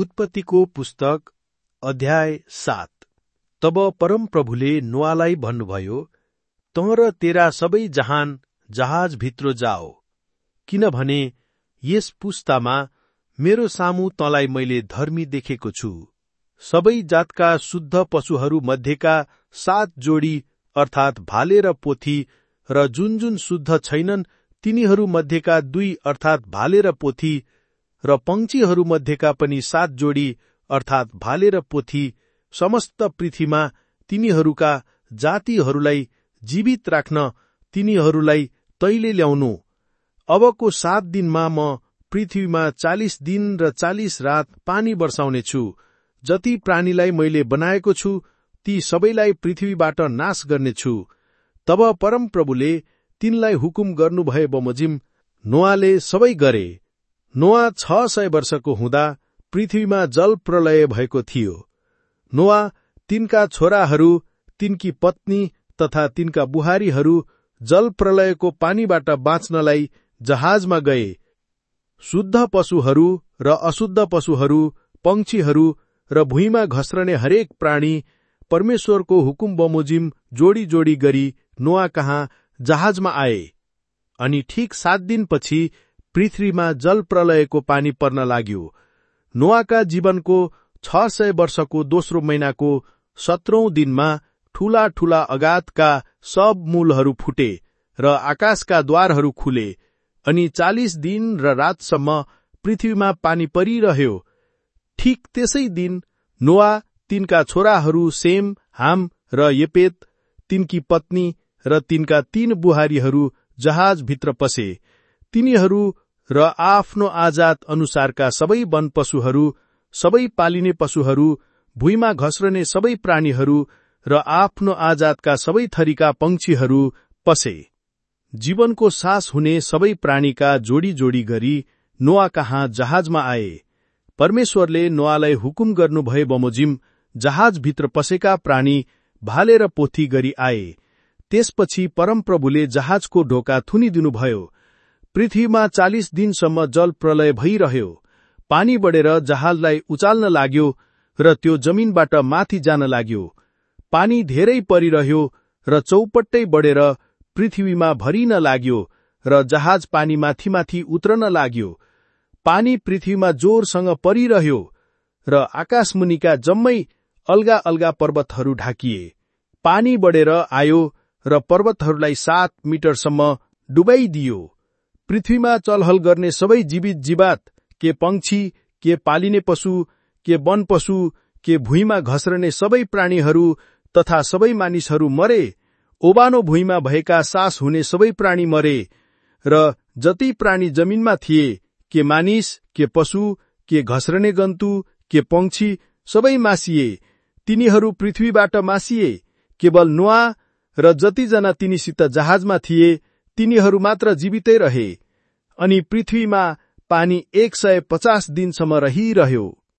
उत्पत्तिको पुस्तक अध्याय सात। तब परमप्रभुले नोआलाई भन्नुभयो तँ र तेरा सबै जहान जहाजभित्र जाओ किनभने यस पुस्तामा मेरो सामु तँलाई मैले धर्मी देखेको छु। सबै जातका शुद्ध पशुहरू मध्येका सात जोडी अर्थात् भाले र पोथी र जुन जुन शुद्ध छैनन् तिनीहरू मध्येका दुई अर्थात् भाले र पोथी र पंक्षीहरू मध्येका पनि सात जोडी अर्थात् भाले र पोथी समस्त पृथ्वीमा तिनीहरूका जातिहरूलाई जीवित राख्न तिनीहरूलाई तैले ल्याउनु। अबको सात दिनमा म पृथ्वीमा चालिस दिन र चालिस रात पानी वर्षाउनेछु जति प्राणीलाई मैले बनाएको छु ती सबैलाई पृथ्वीबाट नाश गर्नेछु। तब परमप्रभुले तिनलाई हुकुम गर्नुभए बमोजिम नोआले सबै गरे। नोआ छ सय वर्षको हुँदा पृथ्वीमा जल प्रलय भएको थियो। नोआ तिनका छोराहरू तिनकी पत्नी तथा तिनका बुहारीहरू जल प्रलयको पानीबाट बाँच्नलाई जहाजमा गए। शुद्ध पशुहरू र अशुद्ध पशुहरू पंक्षीहरू र भुइँमा घस्रने हरेक प्राणी परमेश्वरको हुकुम बमोजिम जोडी जोडी गरी नोआ कहाँ जहाजमा आए। अनि ठिक सात दिनपछि पृथ्वीमा जल प्रलयको पानी पर्न लाग्यो। नोआका जीवनको छ सय वर्षको दोस्रो महिनाको सत्रौं दिनमा ठूला ठूला अगातका सब मूलहरू फुटे र आकाशका द्वारहरू खुले अनि चालिस दिन र रातसम्म पृथ्वीमा पानी परिरह्यो। ठिक त्यसै दिन नोआ तिनका छोराहरू सेम हाम र येपेत तिनकी पत्नी र तिनका तीन बुहारीहरू जहाजभित्र पसे। तिनीहरू र आफ्नो आजात अनुसारका सबै वन पशुहरू सबै पालिने पशुहरू भुइँमा घस्रने सबै प्राणीहरू र आफ्नो आजातका सबै थरीका पंक्षीहरू पसे। जीवनको सास हुने सबै प्राणीका जोडी जोडी गरी नोआ कहाँ जहाजमा आए। परमेश्वरले नोआलाई हुकुम गर्नुभए बमोजिम जहाजभित्र पसेका प्राणी भाले र पोथी गरी आए। त्यसपछि परमप्रभुले जहाजको ढोका थुनिदिनुभयो पृथ्वीमा चालिस दिनसम्म जल प्रलय भइरह्यो। पानी बढेर जहाजलाई उचाल्न लाग्यो र त्यो जमिनबाट माथि जान लाग्यो। पानी धेरै परिरह्यो र चौपट्टै बढेर पृथ्वीमा भरिन लाग्यो र जहाज पानी माथि माथि उत्रन लाग्यो। पानी पृथ्वीमा जोरसँग परिरह्यो र आकाशमुनिका जम्मै अल्गा अल्गा पर्वतहरू ढाकिए। पानी बढेर आयो र पर्वतहरूलाई सात मिटरसम्म डुबाइदियो। पृथ्वीमा चलहल गर्ने सबै जीवित जीवात के पंक्षी के पालिने पशु के वन पशु के भुइँमा घस्रने सबै प्राणीहरू तथा सबै मानिसहरू मरे ओबानो भुइँमा भएका सास हुने सबै प्राणी मरे र जति प्राणी जमिनमा थिए के मानिस के पशु के घस्रने गन्तु के पंक्षी सबै मासिए तिनीहरू पृथ्वीबाट मासिए केवल नुवा र जतिजना तिनीसित जहाजमा थिए तिनीहरू मात्र जीवितै रहे। अनि पृथ्वीमा पानी एक सय पचास दिनसम्म रहिरह्यो।